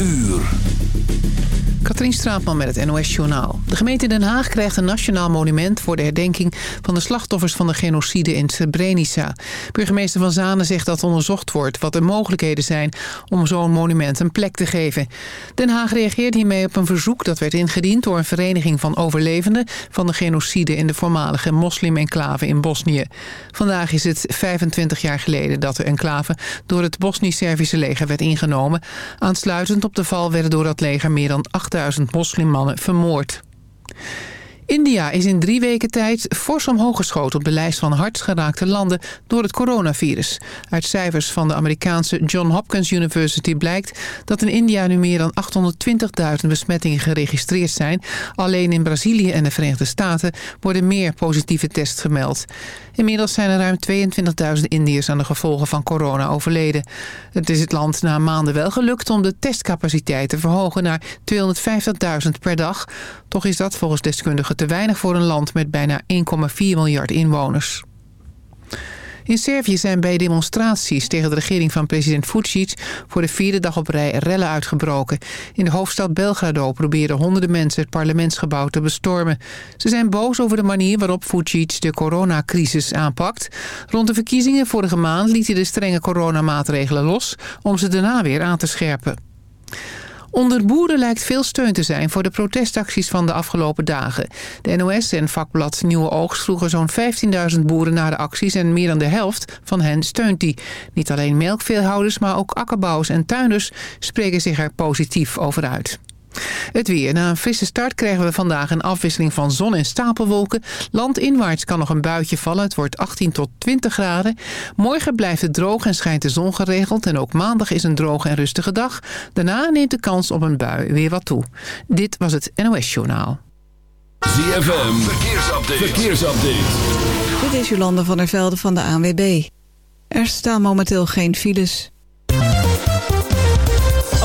uur. Katrien Straatman met het NOS Journaal. De gemeente Den Haag krijgt een nationaal monument... voor de herdenking van de slachtoffers van de genocide in Srebrenica. Burgemeester Van Zanen zegt dat onderzocht wordt... wat de mogelijkheden zijn om zo'n monument een plek te geven. Den Haag reageert hiermee op een verzoek dat werd ingediend... door een vereniging van overlevenden... van de genocide in de voormalige moslim-enclave in Bosnië. Vandaag is het 25 jaar geleden dat de enclave... door het Bosnisch-Servische leger werd ingenomen. Aansluitend op de val werden door dat leger meer dan 8 8000 moslimmannen vermoord. India is in drie weken tijd fors omhoog geschoten op de lijst van hardst geraakte landen door het coronavirus. Uit cijfers van de Amerikaanse John Hopkins University blijkt dat in India nu meer dan 820.000 besmettingen geregistreerd zijn. Alleen in Brazilië en de Verenigde Staten worden meer positieve tests gemeld. Inmiddels zijn er ruim 22.000 Indiërs aan de gevolgen van corona overleden. Het is het land na maanden wel gelukt om de testcapaciteit te verhogen naar 250.000 per dag. Toch is dat volgens deskundigen te weinig voor een land met bijna 1,4 miljard inwoners. In Servië zijn bij demonstraties tegen de regering van president Vucic... voor de vierde dag op rij rellen uitgebroken. In de hoofdstad Belgrado proberen honderden mensen het parlementsgebouw te bestormen. Ze zijn boos over de manier waarop Vucic de coronacrisis aanpakt. Rond de verkiezingen vorige maand liet hij de strenge coronamaatregelen los... om ze daarna weer aan te scherpen. Onder boeren lijkt veel steun te zijn voor de protestacties van de afgelopen dagen. De NOS en vakblad Nieuwe Oogst vroegen zo'n 15.000 boeren naar de acties... en meer dan de helft van hen steunt die. Niet alleen melkveehouders, maar ook akkerbouwers en tuinders... spreken zich er positief over uit. Het weer. Na een frisse start krijgen we vandaag een afwisseling van zon en stapelwolken. Landinwaarts kan nog een buitje vallen. Het wordt 18 tot 20 graden. Morgen blijft het droog en schijnt de zon geregeld. En ook maandag is een droge en rustige dag. Daarna neemt de kans op een bui weer wat toe. Dit was het NOS Journaal. ZFM. Verkeersupdate. Verkeersupdate. Dit is Jolande van der Velde van de ANWB. Er staan momenteel geen files.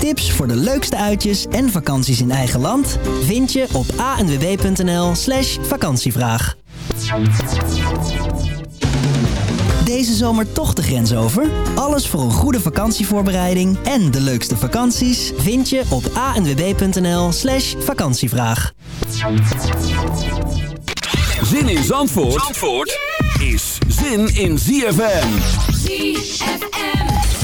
Tips voor de leukste uitjes en vakanties in eigen land vind je op anwb.nl slash vakantievraag. Deze zomer toch de grens over? Alles voor een goede vakantievoorbereiding en de leukste vakanties vind je op anwb.nl slash vakantievraag. Zin in Zandvoort, Zandvoort is zin in ZFM. ZFM.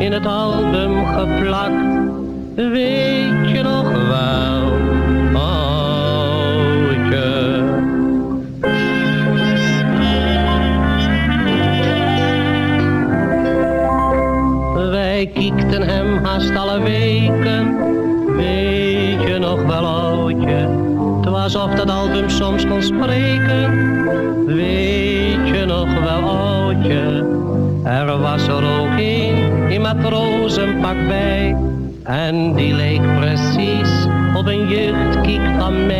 in het album geplakt. Weet je nog wel, oudje? En die leek precies op een jeugdkiek van mij.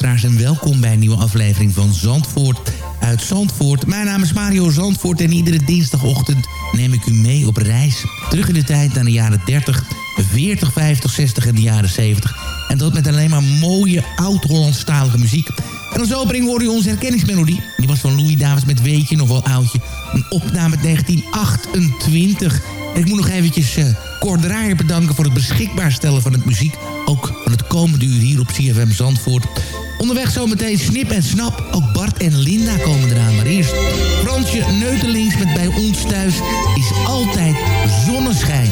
luisteraars en welkom bij een nieuwe aflevering van Zandvoort uit Zandvoort. Mijn naam is Mario Zandvoort en iedere dinsdagochtend neem ik u mee op reis. Terug in de tijd naar de jaren 30, 40, 50, 60 en de jaren 70. En dat met alleen maar mooie oud-Hollandstalige muziek. En als opening hoorde u onze herkenningsmelodie. Die was van Louis Davids met Weetje, nog wel oudje. Een opname uit 1928. En ik moet nog eventjes uh, bedanken voor het beschikbaar stellen van het muziek. Ook van het komende uur hier op CFM Zandvoort. Onderweg zometeen Snip en Snap. Ook Bart en Linda komen eraan. Maar eerst Fransje Neutelings met Bij ons thuis is altijd zonneschijn.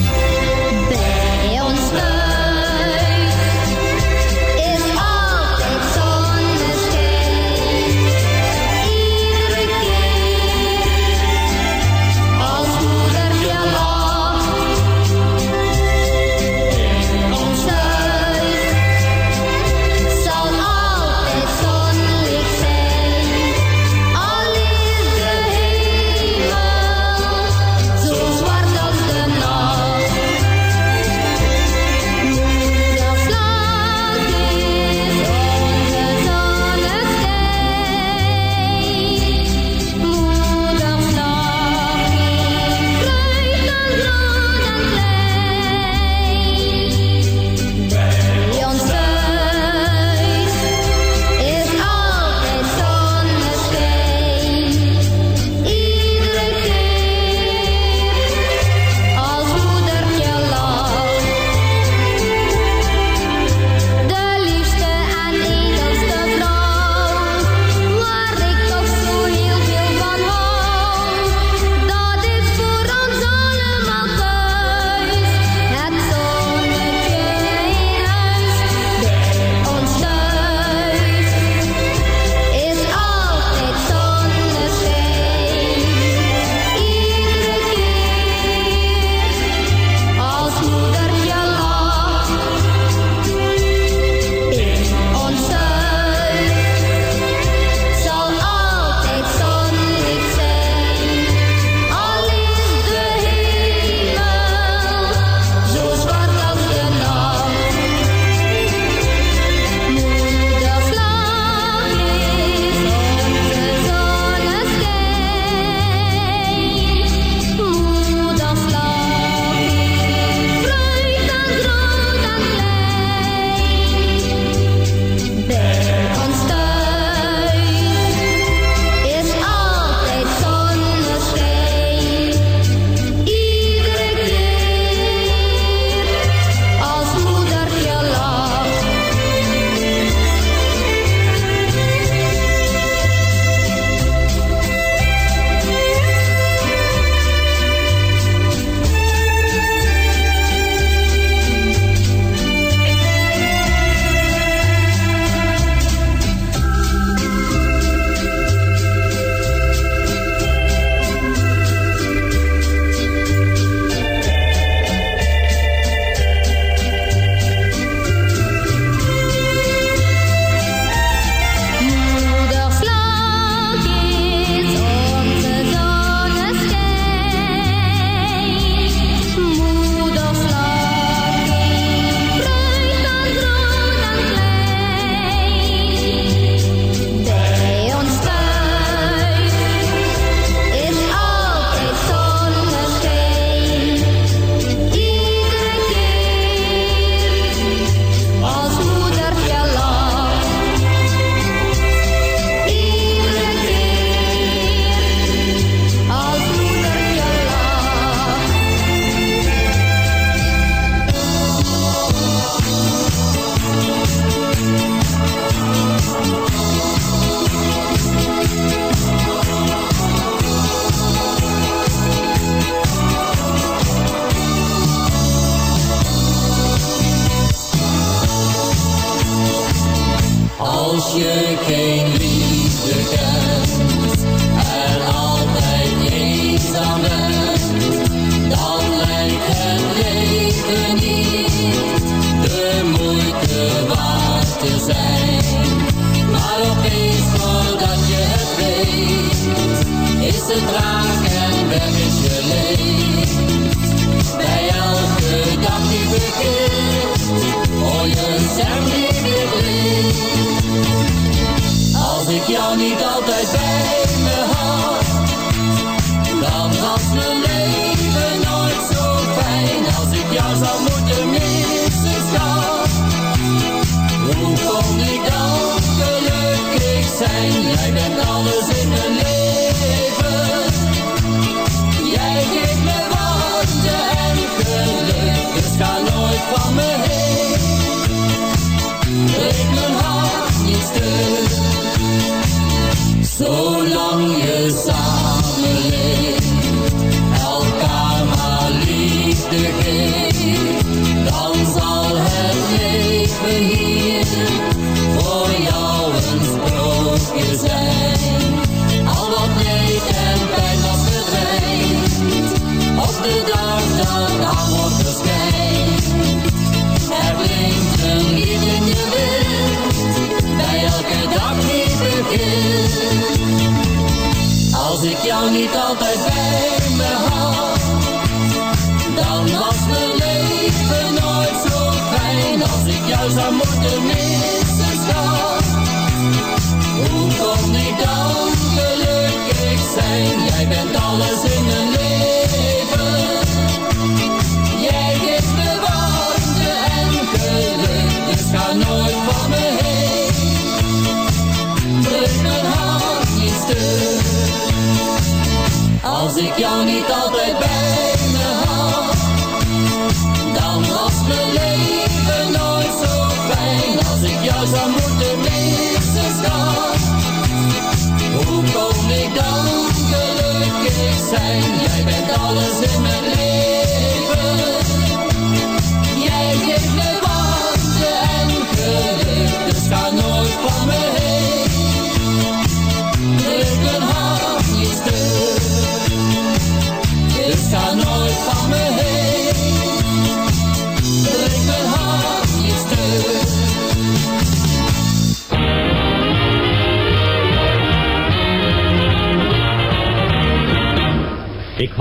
Zijn? Jij bent alles in mijn leven.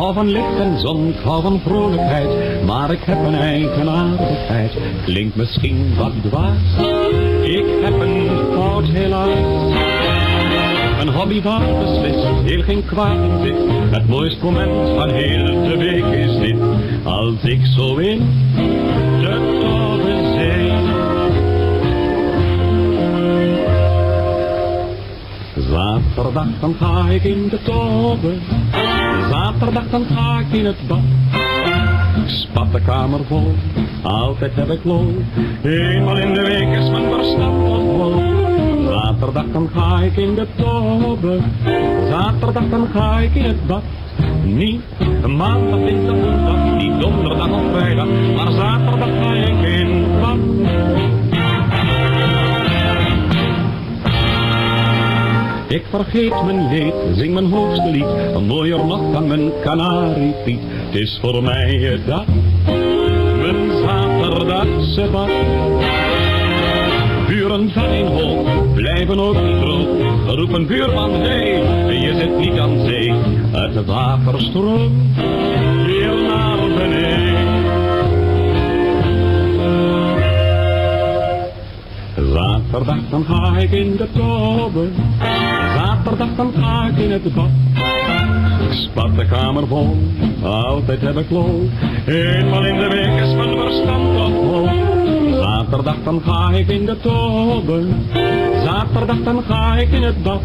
Hou van licht en zon, ik hou van vrolijkheid, maar ik heb een eigenaardigheid. Klinkt misschien wat dwaas, ik heb een fout helaas. Een hobby waar beslist heel geen kwaad in zit. Het mooiste moment van heel de week is dit, als ik zo in de tobbe zee. Zaterdag dan ga ik in de tobbe. Zaterdag dan ga ik in het bad. Spat de kamer vol, altijd heb ik lol. Eenmaal in de week is mijn verstand nog vol. Zaterdag dan ga ik in de tobbe. Zaterdag dan ga ik in het bad. Niet maandag, dinsdag, woensdag, niet donderdag of vrijdag, maar zaterdag Ik vergeet mijn leed, zing mijn hoogste lied, mooier nog dan mijn kanariepiet. Het is voor mij het dag, mijn zaterdagse bad. Buren van in hoog, blijven ook droog. Roepen buurman, hey, je zit niet aan zee. Het water stroomt weer naar beneden. Zaterdag dan ga ik in de tobbe. Zaterdag dan ga ik in het bad. Spat de kamer vol, altijd heb ik lol. Eenmaal in de week is mijn verstand toch vol. Zaterdag dan ga ik in de tobbe. Zaterdag dan ga ik in het bad.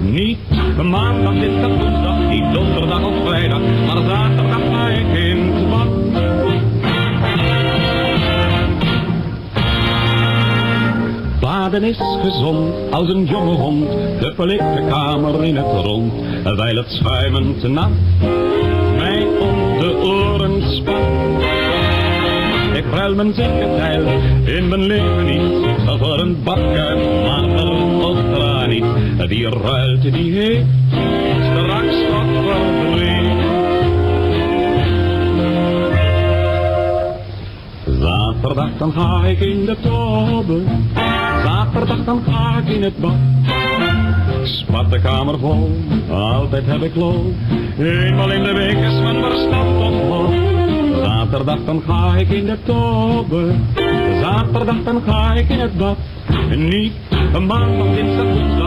Niet maandag, dinsdag, woensdag, niet donderdag of vrijdag. Maar zaterdag ga ik in Baden is gezond als een jonge hond, de kamer in het rond, wijl het schuimend nat mij om de oren spat. Ik ruil mijn zekerheid in mijn leven niet, voor een bakkuip, mager of graniet. Wie ruilt, die heeft straks wat verdriet. Zaterdag dan ga ik in de tobbe. Zaterdag dan ga ik in het bad. spat de kamer vol, altijd heb ik lol. Eenmaal in de week is mijn verstand ontploft. Zaterdag dan ga ik in de tobbe. Zaterdag dan ga ik in het bad. Niet een maandag, dinsdag,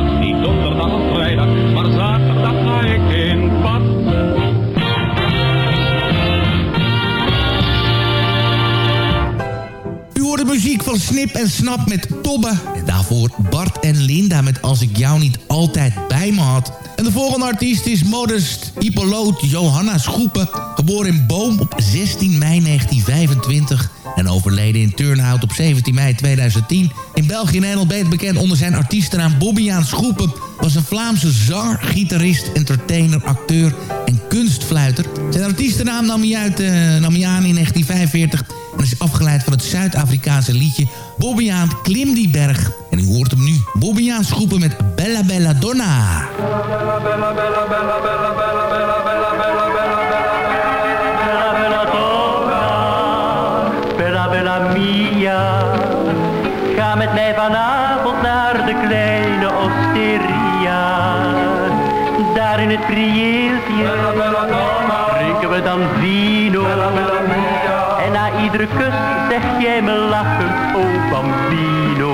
Snip en Snap met Tobbe. En daarvoor Bart en Linda met Als ik jou niet altijd bij me had. En de volgende artiest is modest Hippoloot Johanna Schoepen. Geboren in Boom op 16 mei 1925 en overleden in Turnhout op 17 mei 2010. In België en Nederland beter bekend onder zijn artiestennaam Bobbiaan Schoepen... was een Vlaamse zanger, gitarist, entertainer, acteur en kunstfluiter. Zijn artiestennaam nam hij, uit, eh, nam hij aan in 1945... is afgeleid van het Zuid-Afrikaanse liedje Bobbiaan Klim die berg. En u hoort hem nu, Bobbiaan Schoepen met Bella Bella Donna. Bella bella mia, ga met mij vanavond naar de kleine osteria. Daar in het prieeltje iedere kus zeg jij me lachend, oh bambino.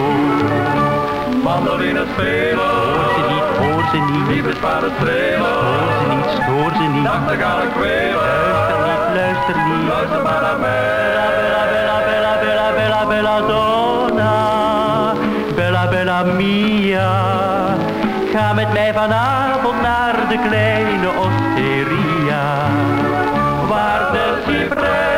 Wandel in het velo. Hoor ze niet, hoor ze niet. Lief is maar het strelen. Hoor ze niet, stoor ze niet. Nachtegaal ik Luister niet, luister niet. Luister maar naar mij. Bella, bella, bella, bella, bella, bella, donna. Bella, bella mia. Ga met mij vanavond naar de kleine osteria. Waar de cipressen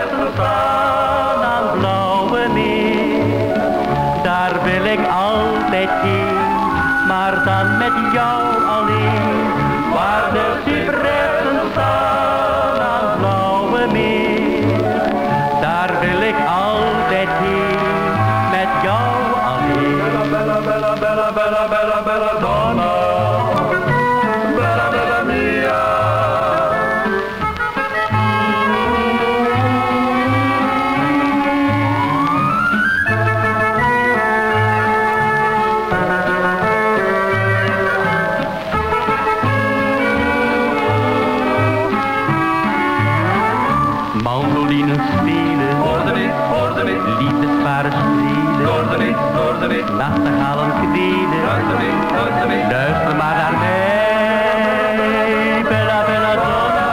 niet, nachtegalen kneden, hoorde niet, hoorde niet, luister maar naar mij, bella bella donna,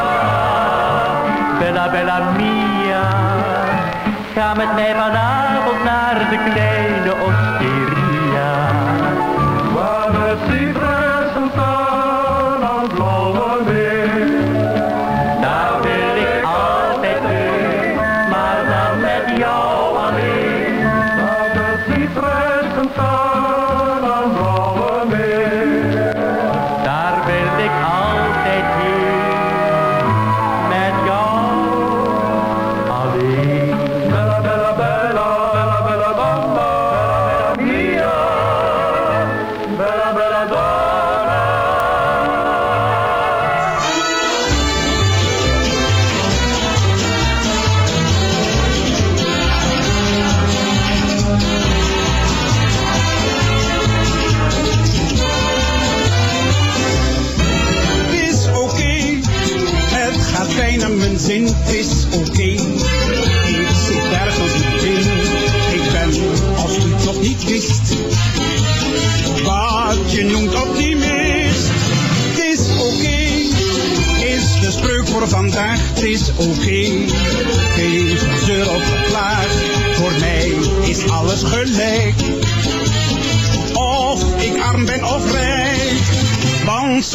bella bella mia, ga met mij vanavond naar de kleine osteria,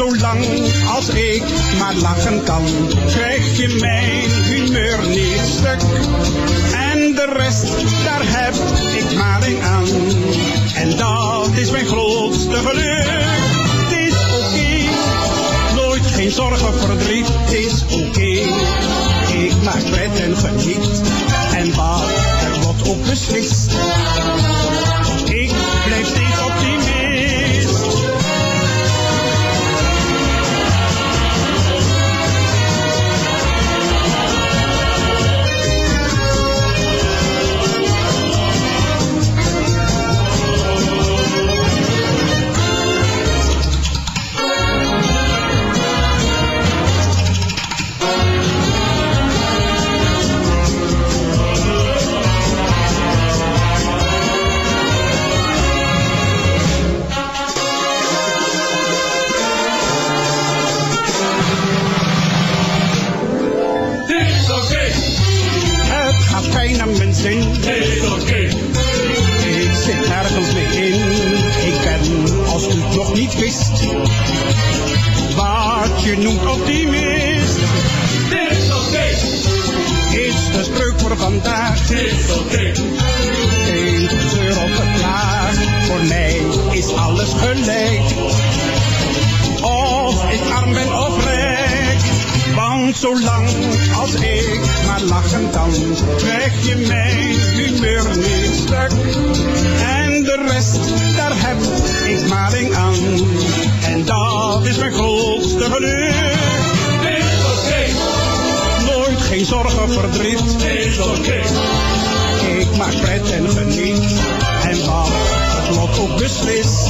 zolang als ik maar lachen kan, krijg je mijn humeur niet stuk. En de rest, daar heb ik maling aan. En dat is mijn grootste geluk. Het is oké, nooit geen zorgen verdriet. Het is oké, ik maak pret en geniet. En wat er wordt ook beslist. Geen zeur of geklaag, voor mij is alles gelijk. Of ik arm ben of rijk, want zolang als ik maar lachen kan, krijg je mijn humeur niet stuk. En de rest, daar heb ik een aan. En dat is mijn grootste geluk. Geen zorgen, verdriet. Oké. Ik maak pret en geniet. En wat het lot ook beslist.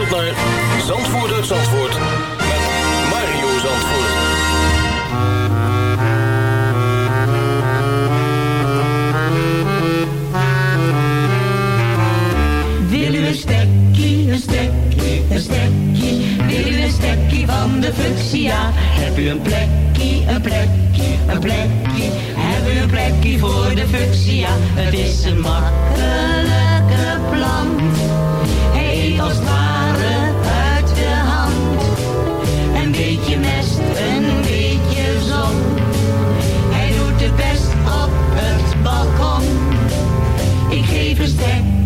naar Zandvoort Zandvoort met Mario Zandvoort. Wil u een stekkie, een stekkie, een stekkie? Wil u een stekkie van de fuchsia? Heb u een plekkie, een plekkie, een plekkie? Heb u een plekkie voor de fuchsia? Het is een makkelijke plant.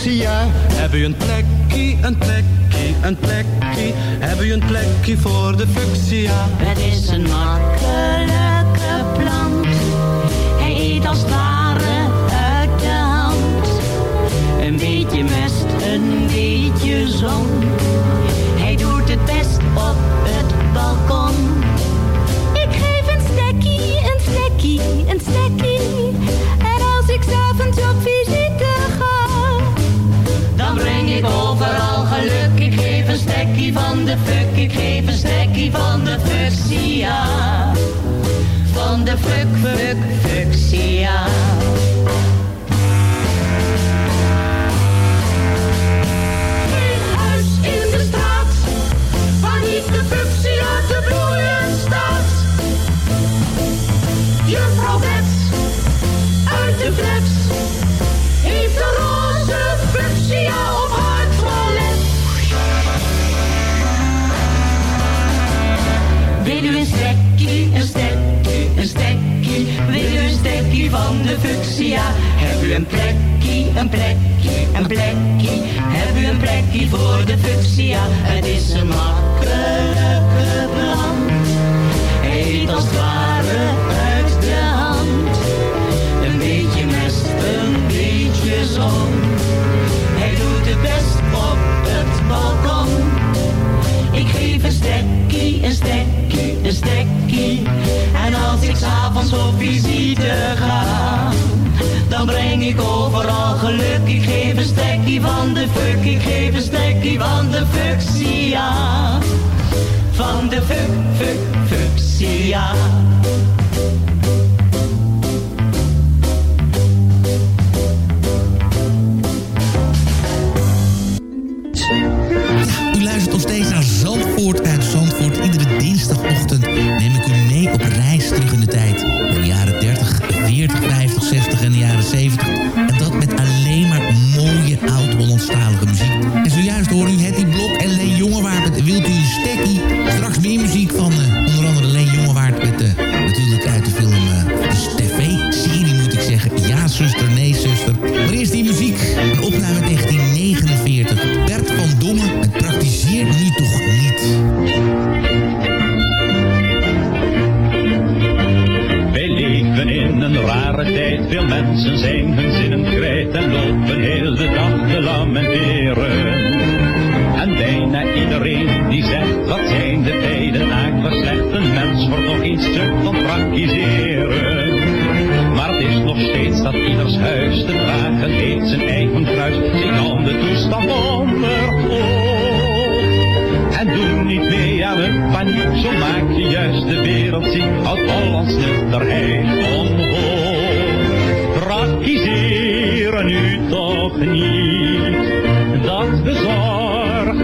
Fuchsia? Heb u een plekje, een plekje, een plekje? Heb u een plekje voor de fuchsia? Het is een makkelijke plant. Hij eet als ware uit de hand. Een beetje mest, een beetje zon. Ik geef een stekkie van de fuchsia. Van de fuck, fuck, fuchsia. De? Heb u een plekkie, een plekkie, een plekkie? Heb u een plekkie voor de fuchsia? Het is een makkelijke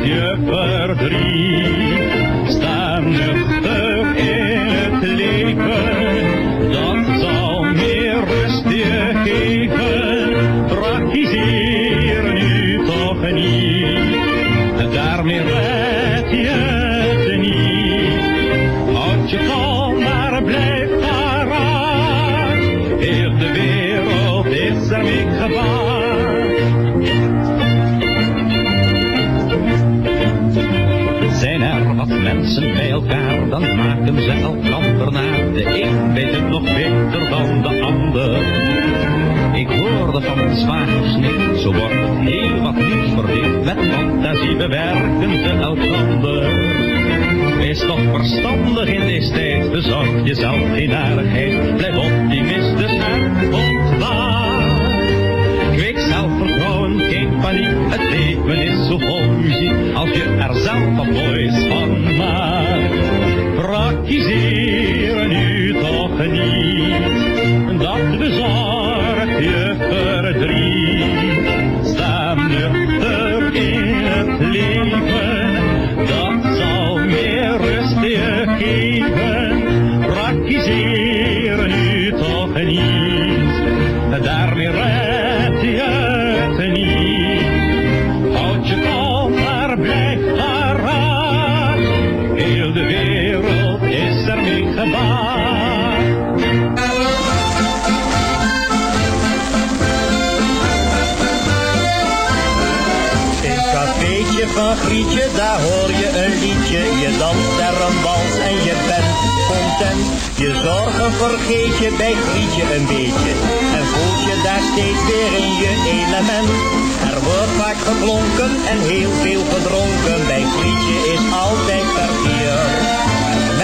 je verdriet. Het zwagensnit, zo wordt heel wat niet verdiend. Met fantasie bewerken ze elkander. Wees toch verstandig in deze tijd, bezorg jezelf geen narigheid. Blijf optimistisch en ontwaar. Kweek zelfvertrouwen, geen paniek, het leven is zo vol muziek. Als je er zelf wat moois van maakt. Grietje, daar hoor je een liedje. Je danst er een wals en je bent content. Je zorgen vergeet je bij Grietje een beetje. En voelt je daar steeds weer in je element. Er wordt vaak geklonken en heel veel gedronken. Bij Grietje is altijd verkeer.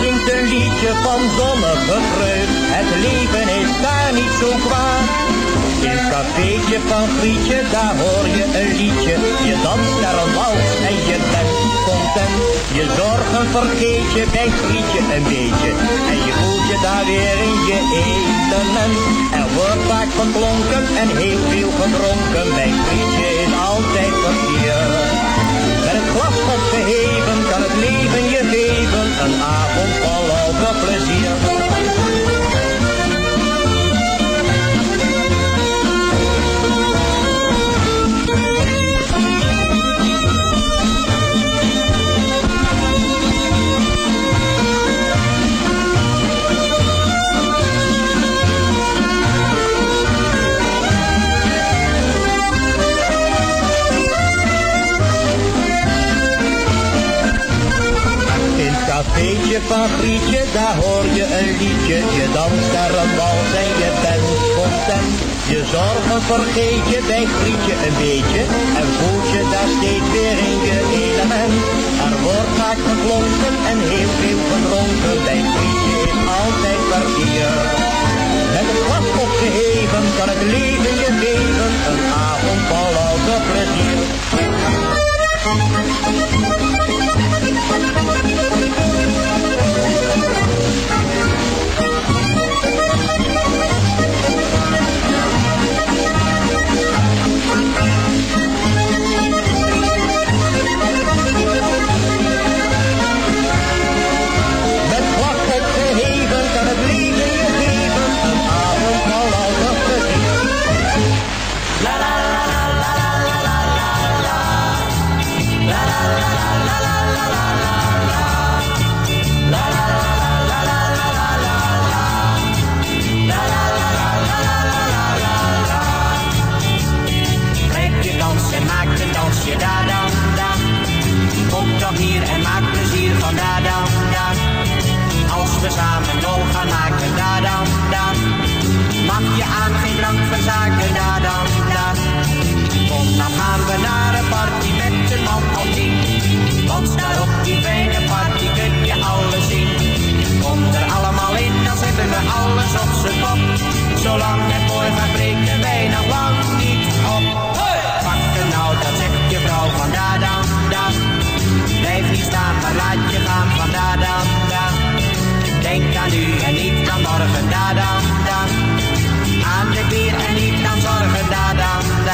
Zingt een liedje van zonnige vreugd, het leven is daar niet zo kwaad. In het cafeetje van Grietje, daar hoor je een liedje. Je danst daar een wals en je bent content. Je zorgen vergeet je bij Grietje een beetje. En je voelt je daar weer in je element. Er wordt vaak geklonken en heel veel gedronken. Bij Grietje is altijd verkeer. Glas opgeheven kan het leven je geven. Een avond vol louter plezier. Beetje van Grietje, daar hoor je een liedje. Je danst daar een bal en je bent content. Je zorgen vergeet je bij Grietje een beetje. En voelt je daar steeds weer in je element. Er wordt vaak geklonken zolang het mooi gaat breken wij nog lang niet op. Pak er nou, dat zegt je vrouw van da dan dan. Blijf niet staan, maar laat je gaan van da dan dan. Denk aan nu en niet aan morgen, da dan dan. Aan de keer en niet aan zorgen, da dan dan.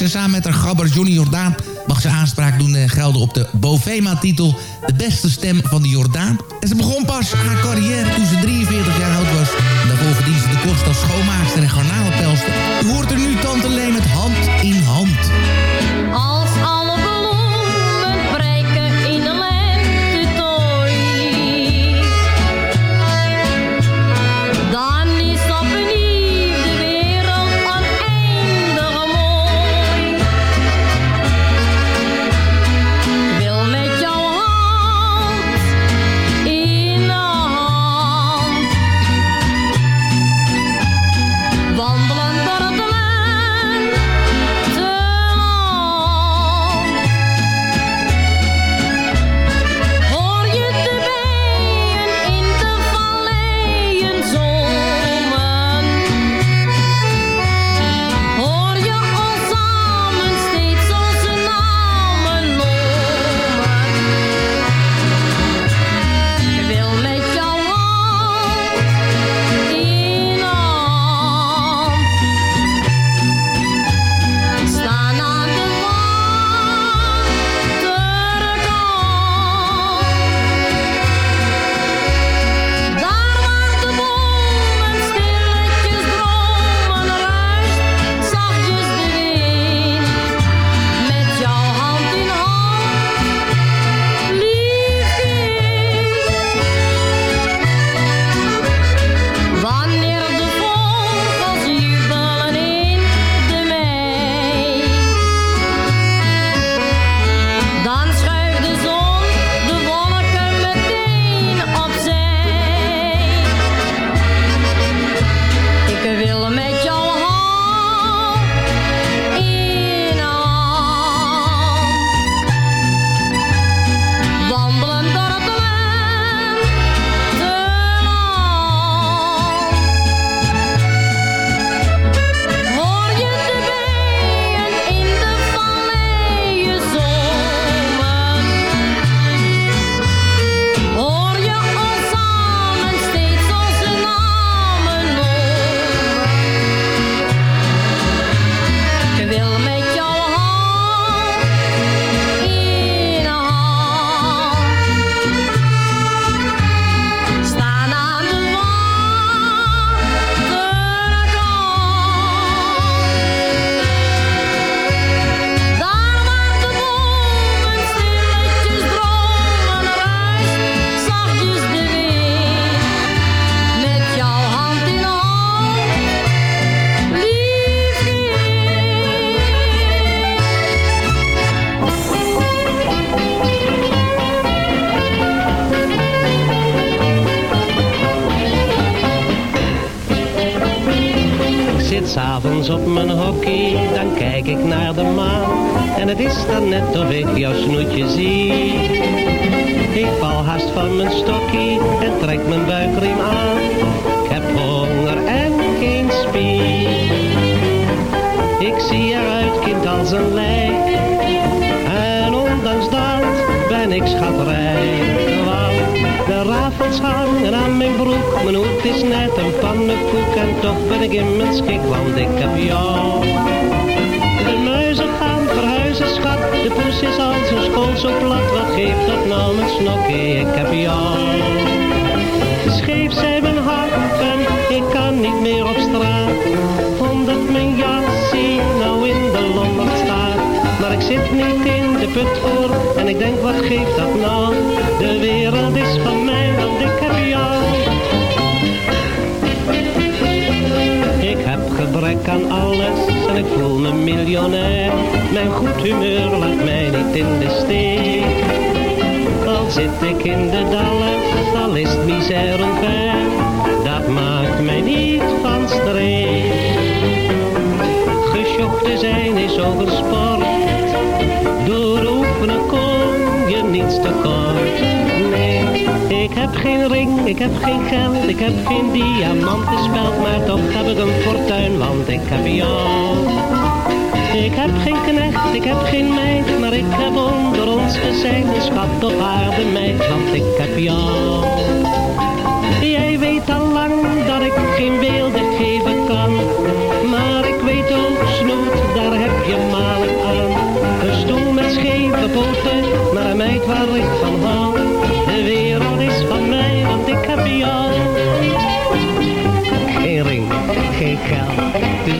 En samen met haar gabber Johnny Jordaan mag ze aanspraak doen en gelden op de Bovema-titel... de beste stem van de Jordaan. En ze begon pas haar carrière toe. Zit niet in de put voor en ik denk wat geeft dat nou? De wereld is van mij, want ik heb jou. Ik heb gebrek aan alles en ik voel me miljonair. Mijn goed humeur laat mij niet in de steek. Al zit ik in de dalles, al is het misère ver, dat maakt mij niet van streek. Gesjocht te zijn is ook oefenen kom je niets te kort. Nee, ik heb geen ring, ik heb geen geld, ik heb geen diamanten speld, maar toch heb ik een fortuin, want ik heb jou. Ik heb geen knecht, ik heb geen meid, maar ik heb onder ons gezegd een schat op aarde meid, want ik heb jou. Jij weet al lang dat ik geen beelden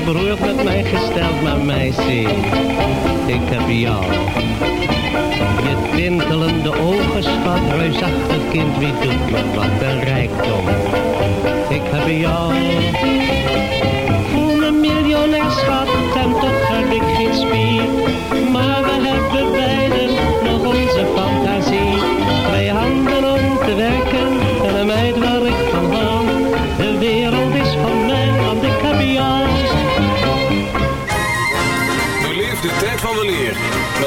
beroerd met mij gesteld, maar meisje, ik heb jou. Je tintelende ogen, schat, reusachtig kind, wie doet me wat een rijkdom. Ik heb jou.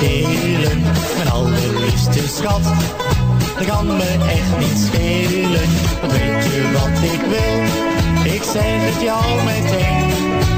Delen. Mijn allerliefste schat, dat kan me echt niet schelen. Want weet je wat ik wil? Ik zeg het jou meteen.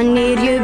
Wanneer je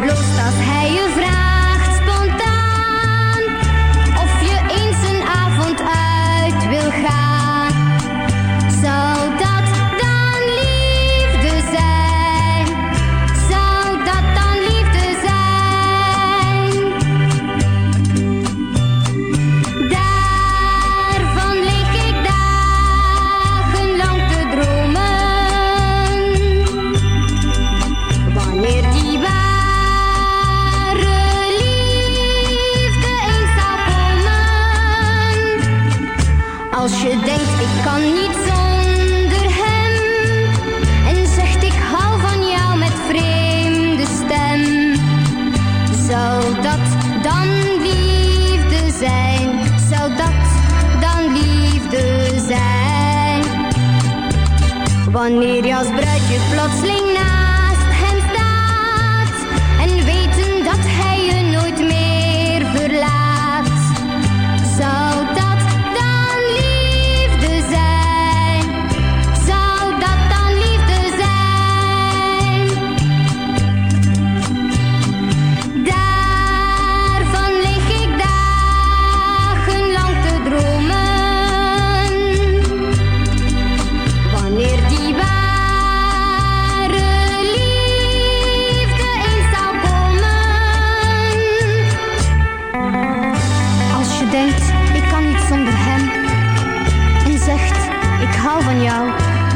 van jou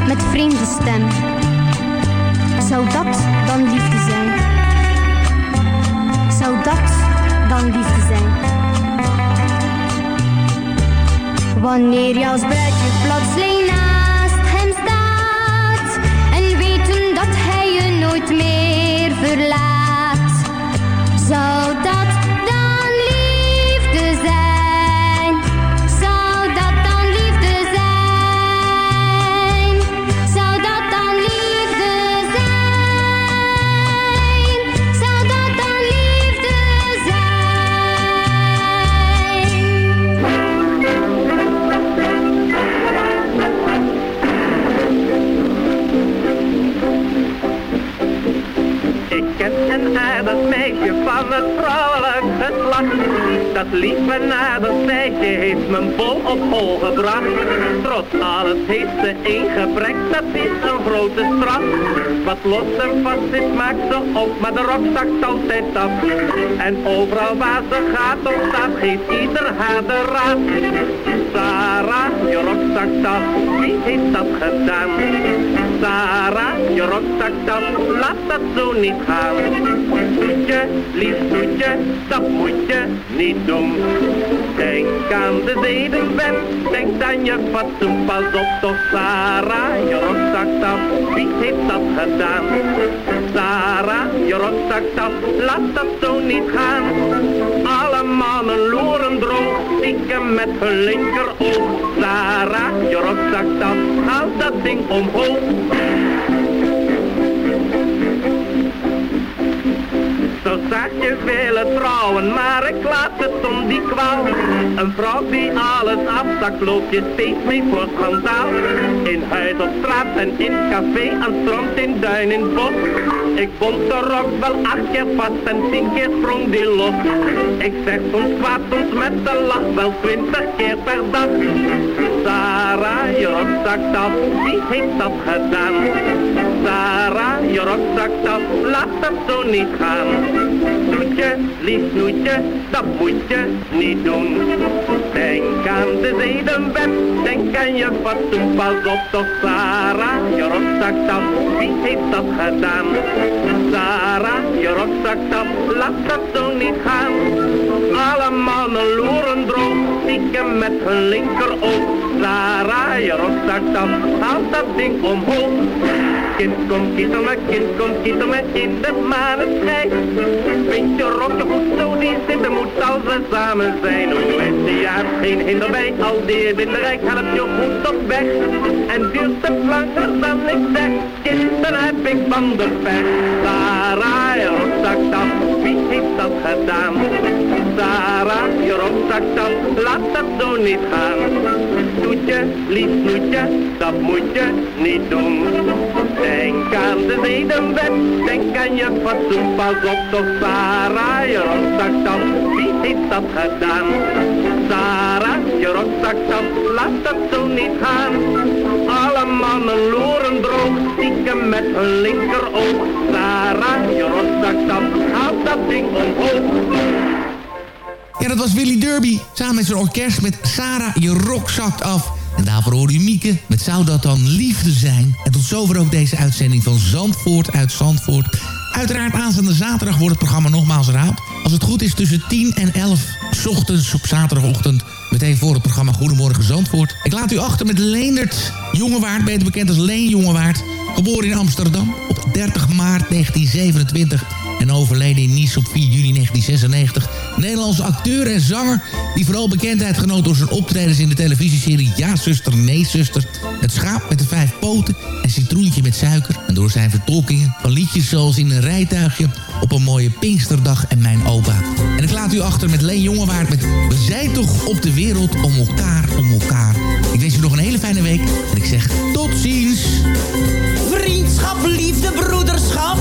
met vreemde stem. Zou dat dan liefde zijn? Zou dat dan liefde zijn? Wanneer je als bruidje plotseling het vrouwelijk geslacht. Dat aardig meisje heeft mijn vol op hol gebracht. Trots alles heeft ze één gebrek, dat is een grote straf. Wat los en vast is maakt ze op, maar de rok zakt altijd af. En overal waar ze gaat of staat, geeft ieder haar de raad. Sarah, je rok zakt wie heeft dat gedaan? Sarah, je rok zakt af, laat dat zo niet gaan. Toetje, lief toetje, dat moet je niet doen. Denk aan de zedenwet, denk aan je fatsoen, pas op toch Sarah, je rok zakt af, wie heeft dat gedaan? Sarah, je rok zakt af, laat dat zo niet gaan. Alle mannen loeren droog, stiekem met hun linkeroog. Sarah, je rok zakt af, haal dat ding omhoog. Zo zag je willen trouwen, maar ik laat het om die kwaal. Een vrouw die alles afzakt, loopt je steeds mee voor schandaal. In huis op straat en in café, aan strand, in duin, in bos. Ik bond de rok wel acht keer vast en tien keer sprong die los. Ik zeg soms kwaad, soms met de lach, wel twintig keer per dag. Sarah, je zakt af, wie heeft dat gedaan? Sarah, je rokzak dat, laat dat zo niet gaan. Snoetje, lief snoetje, dat moet je niet doen. Denk aan de zedenwet, denk aan je fatsoen, pas op toch Sarah, je rokzak dat, wie heeft dat gedaan? Sarah, je rokzak dat, laat dat zo niet gaan. Alle mannen loeren droog, stiekem met hun linkeroog. Sarah, je rokzak dat, haal dat ding omhoog. Kind, kom kietel me, kind, kom kietel me in de maneschijn. Je rokje goed zo, die zitten moet als we samen zijn. Hoe is je jaar geen hinder bij, al die winderijk helpt je goed op weg. En duurt het langer dan ik zeg, kind, dan heb ik van de pech. Sarah, je rokzak dat, wie heeft dat gedaan? Sarah, je rokzak dat, laat dat zo niet gaan. Snoetje, lief snoetje, dat moet je niet doen. Denk aan de zedenwet, denk aan je fatsoen, pas op toch Sarah, je rokzak wie heeft dat gedaan? Sarah, je rokzak dat, laat dat zo niet gaan. Alle mannen loeren droog, stiekem met hun linkeroog. Sarah, je rokzak dat, haal dat ding omhoog. Ja, dat was Willy Derby. Samen met zijn orkest met Sarah, je rok zakt af. En daarvoor hoorde u Mieke met Zou dat dan liefde zijn? En tot zover ook deze uitzending van Zandvoort uit Zandvoort. Uiteraard aanstaande zaterdag wordt het programma nogmaals herhaald. Als het goed is tussen 10 en 11 's ochtends op zaterdagochtend. Meteen voor het programma Goedemorgen Zandvoort. Ik laat u achter met Leendert Jongewaard, beter bekend als Leen Jongewaard. Geboren in Amsterdam op 30 maart 1927 en overleden in Nice op 4 juni 1996. Nederlandse acteur en zanger die vooral bekendheid genoot door zijn optredens in de televisieserie Ja zuster, nee zuster, Het schaap met de vijf poten en Citroentje met suiker. En door zijn vertolkingen van liedjes zoals In een rijtuigje, Op een mooie Pinksterdag en Mijn opa. En ik laat u achter met Leen Jongewaard met We zijn toch op de wereld om elkaar, om elkaar. Ik wens u nog een hele fijne week en ik zeg tot ziens. Vriendschap, liefde, broederschap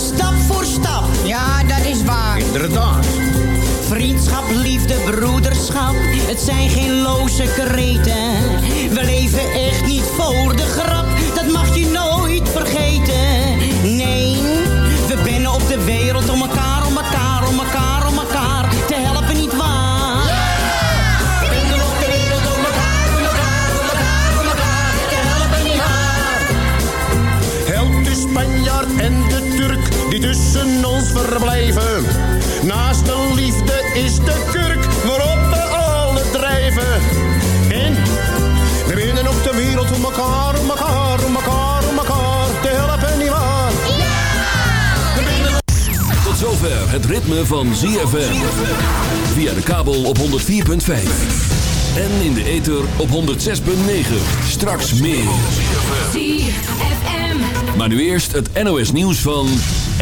stap voor stap. Ja, dat is waar. Inderdaad. Vriendschap, liefde, broederschap, het zijn geen loze kreten. We leven echt niet voor de grap, tussen ons verblijven. Naast de liefde is de kurk waarop we alle drijven. En we binnen op de wereld om elkaar, om elkaar, om elkaar, om elkaar te helpen, nietwaar? We binnen Tot zover het ritme van ZFM. Via de kabel op 104.5. En in de ether op 106.9. Straks meer. Maar nu eerst het NOS nieuws van...